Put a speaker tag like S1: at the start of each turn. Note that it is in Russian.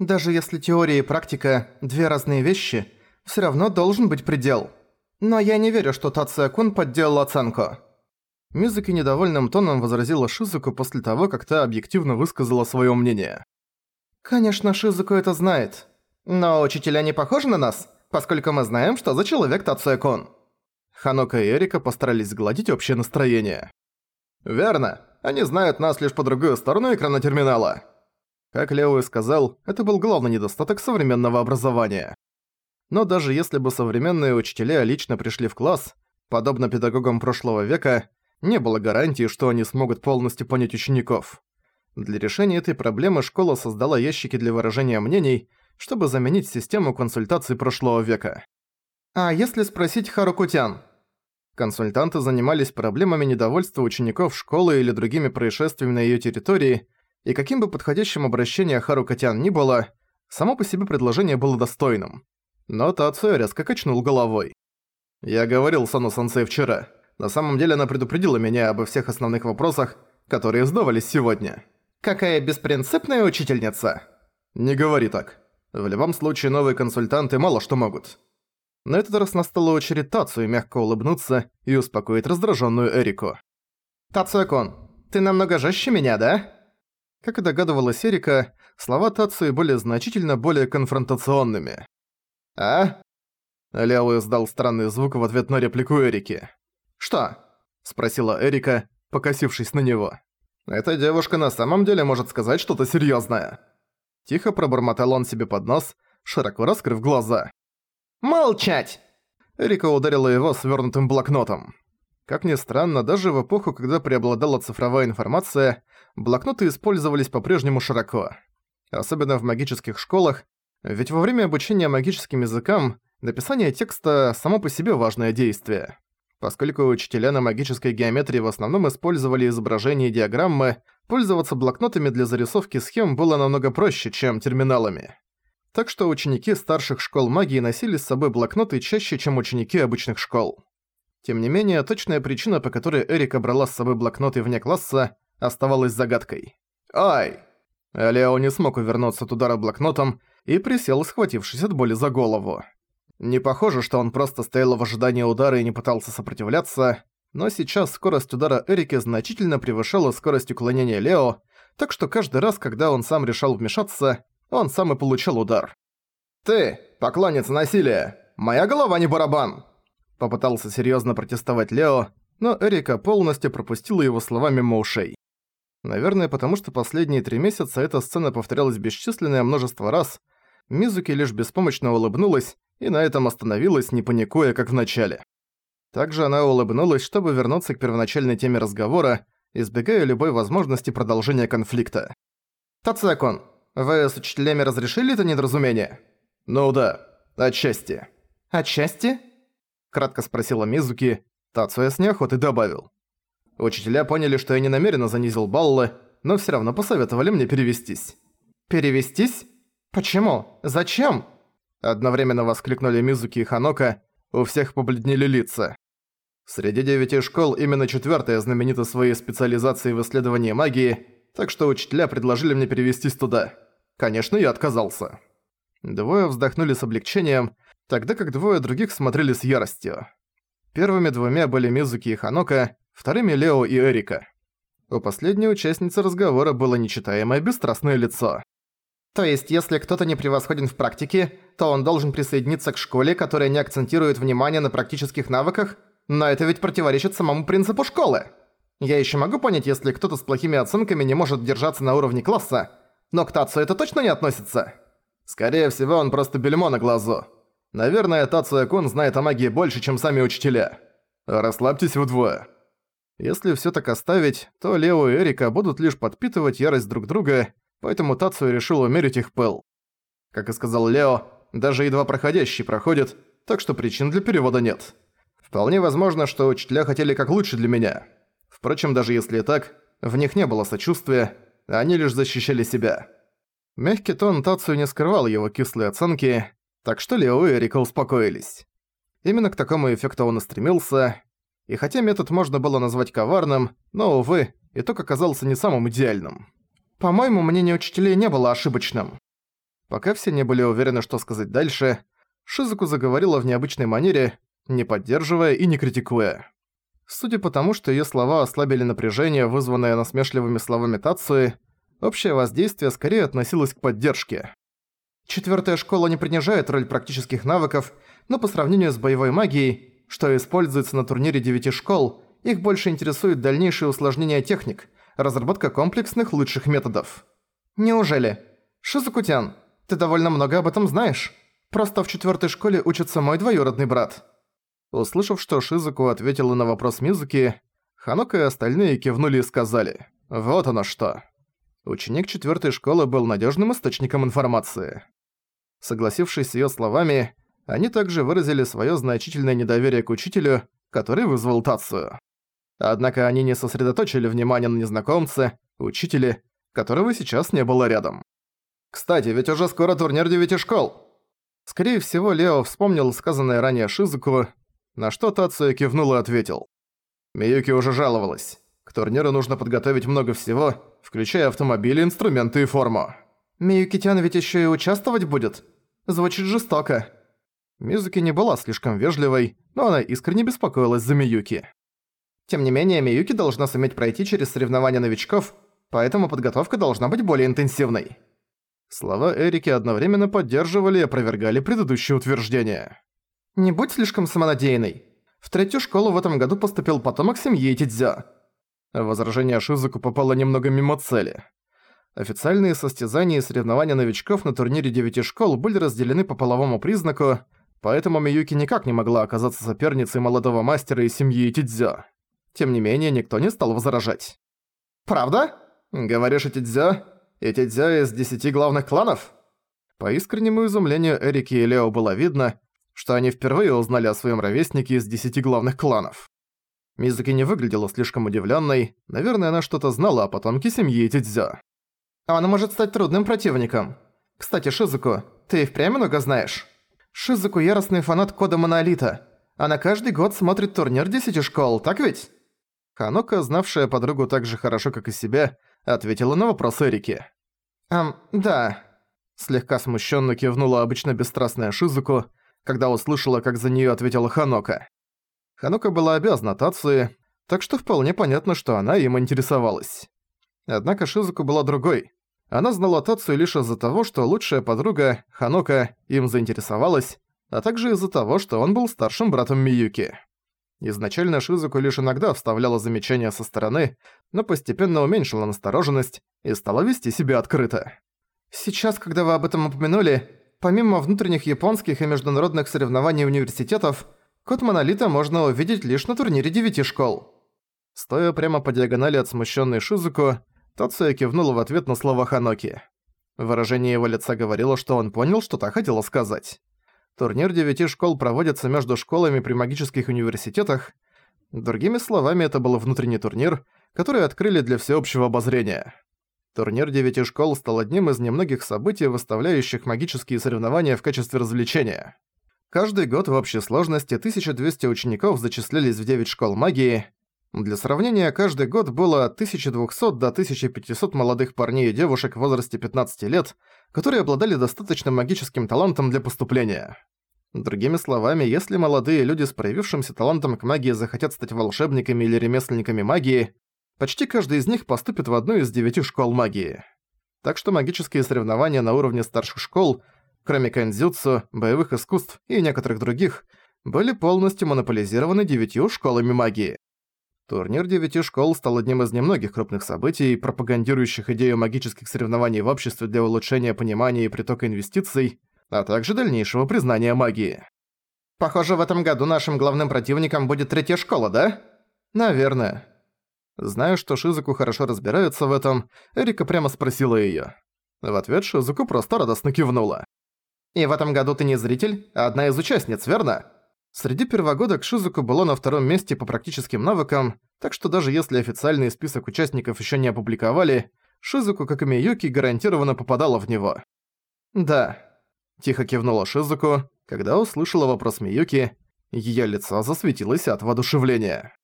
S1: Даже если теория и практика – две разные вещи, все равно должен быть предел. Но я не верю, что Тация-кун подделал оценку. Мизуки недовольным тоном возразила Шизуку после того, как та объективно высказала своё мнение. «Конечно, Шизуку это знает. Но учителя не похожи на нас, поскольку мы знаем, что за человек Тацуя-кун». Ханока и Эрика постарались сгладить общее настроение. «Верно. Они знают нас лишь по другую сторону экрана терминала». Как Лео и сказал, это был главный недостаток современного образования. Но даже если бы современные учителя лично пришли в класс, подобно педагогам прошлого века, не было гарантии, что они смогут полностью понять учеников. Для решения этой проблемы школа создала ящики для выражения мнений, чтобы заменить систему консультаций прошлого века. А если спросить Харукутян? Консультанты занимались проблемами недовольства учеников школы или другими происшествиями на её территории, и каким бы подходящим обращение Харукутян ни было, само по себе предложение было достойным. Но Тацуя резко качнул головой. «Я говорил Сану-сенсей вчера. На самом деле она предупредила меня обо всех основных вопросах, которые сдавались сегодня. Какая беспринципная учительница! Не говори так. В любом случае новые консультанты мало что могут. На этот раз настала очередь Тацию мягко улыбнуться и успокоить раздраженную Эрику. «Тацуя-кун, ты намного жестче меня, да?» Как и догадывалась Эрика, слова Тацуи были значительно более конфронтационными. «А?» Ляо издал странный звук в ответ на реплику Эрики. «Что?» – спросила Эрика, покосившись на него. «Эта девушка на самом деле может сказать что-то серьёзное». Тихо пробормотал он себе под нос, широко раскрыв глаза. «Молчать!» Эрика ударила его свернутым блокнотом. Как ни странно, даже в эпоху, когда преобладала цифровая информация, блокноты использовались по-прежнему широко. Особенно в магических школах, ведь во время обучения магическим языкам написание текста само по себе важное действие. Поскольку учителя на магической геометрии в основном использовали изображения и диаграммы, пользоваться блокнотами для зарисовки схем было намного проще, чем терминалами. Так что ученики старших школ магии носили с собой блокноты чаще, чем ученики обычных школ. Тем не менее, точная причина, по которой Эрика брала с собой блокноты вне класса, оставалась загадкой. «Ай!» Лео не смог увернуться от удара блокнотом и присел, схватившись от боли за голову. Не похоже, что он просто стоял в ожидании удара и не пытался сопротивляться, но сейчас скорость удара Эрики значительно превышала скорость уклонения Лео, так что каждый раз, когда он сам решал вмешаться, он сам и получал удар. «Ты, поклонница насилия! Моя голова не барабан!» Попытался серьезно протестовать Лео, но Эрика полностью пропустила его слова мимо ушей. Наверное, потому что последние три месяца эта сцена повторялась бесчисленное множество раз, Мизуки лишь беспомощно улыбнулась и на этом остановилась, не паникуя, как в начале. Также она улыбнулась, чтобы вернуться к первоначальной теме разговора, избегая любой возможности продолжения конфликта. «Тацекон, вы с учителями разрешили это недоразумение?» «Ну да, отчасти». «Отчасти?» – кратко спросила Мизуки. Тацуя с неохотой добавил. Учителя поняли, что я не намеренно занизил баллы, но всё равно посоветовали мне перевестись. «Перевестись? Почему? Зачем?» Одновременно воскликнули Мизуки и Ханока, у всех побледнели лица. Среди девяти школ именно четвёртая знаменита своей специализацией в исследовании магии, так что учителя предложили мне перевестись туда. Конечно, я отказался. Двое вздохнули с облегчением, тогда как двое других смотрели с яростью. Первыми двумя были Мизуки и Ханока, вторыми Лео и Эрика. У последней участницы разговора было нечитаемое бесстрастное лицо. То есть, если кто-то не превосходен в практике, то он должен присоединиться к школе, которая не акцентирует внимание на практических навыках, но это ведь противоречит самому принципу школы. Я ещё могу понять, если кто-то с плохими оценками не может держаться на уровне класса, но к Тацу это точно не относится. Скорее всего, он просто бельмо на глазу. Наверное, Тацуя-кун знает о магии больше, чем сами учителя. Расслабьтесь вдвое. Если всё так оставить, то Лео и Эрика будут лишь подпитывать ярость друг друга, поэтому Тацию решил умерить их пыл. Как и сказал Лео, даже едва проходящий проходит, так что причин для перевода нет. Вполне возможно, что учителя хотели как лучше для меня. Впрочем, даже если и так, в них не было сочувствия, они лишь защищали себя. Мягкий тон Тацию не скрывал его кислые оценки, так что Лео и Эрика успокоились. Именно к такому эффекту он и стремился, и хотя метод можно было назвать коварным, но, увы, итог оказался не самым идеальным. По-моему, мнение учителей не было ошибочным. Пока все не были уверены, что сказать дальше, Шизуку заговорила в необычной манере, не поддерживая и не критикуя. Судя по тому, что её слова ослабили напряжение, вызванное насмешливыми словами Тацуи, общее воздействие скорее относилось к поддержке. Четвёртая школа не принижает роль практических навыков, но по сравнению с боевой магией, что используется на турнире девяти школ, их больше интересует дальнейшее усложнение техник, разработка комплексных лучших методов. Неужели? Шизукутян, ты довольно много об этом знаешь. Просто в четвёртой школе учится мой двоюродный брат. Услышав, что Шизуку ответила на вопрос Мизуки, Ханока и остальные кивнули и сказали «Вот оно что». Ученик четвёртой школы был надёжным источником информации. Согласившись с её словами, они также выразили своё значительное недоверие к учителю, который вызвал Тацию. Однако они не сосредоточили внимание на незнакомце, учителе, которого сейчас не было рядом. «Кстати, ведь уже скоро турнир девяти школ!» Скорее всего, Лео вспомнил сказанное ранее Шизуку, на что Тацуя кивнул и ответил. Миюки уже жаловалась. К турниру нужно подготовить много всего, включая автомобили, инструменты и форму. Миюки-тян ведь ещё и участвовать будет? Звучит жестоко. Мизуки не была слишком вежливой, но она искренне беспокоилась за Миюки. Тем не менее, Миюки должна суметь пройти через соревнования новичков, поэтому подготовка должна быть более интенсивной. Слова Эрики одновременно поддерживали и опровергали предыдущее утверждение. «Не будь слишком самонадеянной. В третью школу в этом году поступил потомок семьи Тидзя». Возражение Шизуку попало немного мимо цели. Официальные состязания и соревнования новичков на турнире девяти школ были разделены по половому признаку, поэтому Миюки никак не могла оказаться соперницей молодого мастера из семьи Тидзя. Тем не менее, никто не стал возражать. «Правда? Говоришь? И Тидзя из десяти главных кланов?» По искреннему изумлению Эрики и Лео было видно, что они впервые узнали о своем ровеснике из десяти главных кланов. Мизуки не выглядела слишком удивленной, наверное, она что-то знала о потомке семьи Тидзя. «Он может стать трудным противником. Кстати, Шизуку, ты и впрямь много знаешь?» Шизуку яростный фанат кода Монолита. Она каждый год смотрит турнир десяти школ, так ведь? Ханока, знавшая подругу так же хорошо, как и себя, ответила на вопрос Эрики. «Эм, да». Слегка смущенно кивнула обычно бесстрастная Шизуку, когда услышала, как за нее ответила Ханока. Ханока была обязана Тации, так что вполне понятно, что она им интересовалась. Однако Шизуку была другой. Она знала Тацию лишь из-за того, что лучшая подруга, Ханока, им заинтересовалась, а также из-за того, что он был старшим братом Миюки. Изначально Шизуку лишь иногда вставляла замечания со стороны, но постепенно уменьшила настороженность и стала вести себя открыто. «Сейчас, когда вы об этом упомянули, помимо внутренних японских и международных соревнований университетов, код Монолита можно увидеть лишь на турнире девяти школ». Стоя прямо по диагонали от смущенной Шизуку, Тацуя кивнула в ответ на слова Ханоки. Выражение его лица говорило, что он понял, что та хотела сказать. Турнир девяти школ проводится между школами при магических университетах. Другими словами, это был внутренний турнир, который открыли для всеобщего обозрения. Турнир девяти школ стал одним из немногих событий, выставляющих магические соревнования в качестве развлечения. Каждый год в общей сложности 1200 учеников зачислялись в 9 школ магии. Для сравнения, каждый год было от 1200 до 1500 молодых парней и девушек в возрасте 15 лет, которые обладали достаточным магическим талантом для поступления. Другими словами, если молодые люди с проявившимся талантом к магии захотят стать волшебниками или ремесленниками магии, почти каждый из них поступит в одну из девяти школ магии. Так что магические соревнования на уровне старших школ, кроме кандзюцу, боевых искусств и некоторых других, были полностью монополизированы девятью школами магии. Турнир девяти школ стал одним из немногих крупных событий, пропагандирующих идею магических соревнований в обществе для улучшения понимания и притока инвестиций, а также дальнейшего признания магии. Похоже, в этом году нашим главным противником будет третья школа, да? Наверное. Зная, что Шизуку хорошо разбирается в этом, Эрика прямо спросила её. В ответ Шизуку просто радостно кивнула. «И в этом году ты не зритель, а одна из участниц, верно?» Среди первогодок Шизуку было на втором месте по практическим навыкам, так что даже если официальный список участников ещё не опубликовали, Шизуку, как и Миюки, гарантированно попадала в него. «Да», – тихо кивнула Шизуку, когда услышала вопрос Миюки, её лицо засветилось от воодушевления.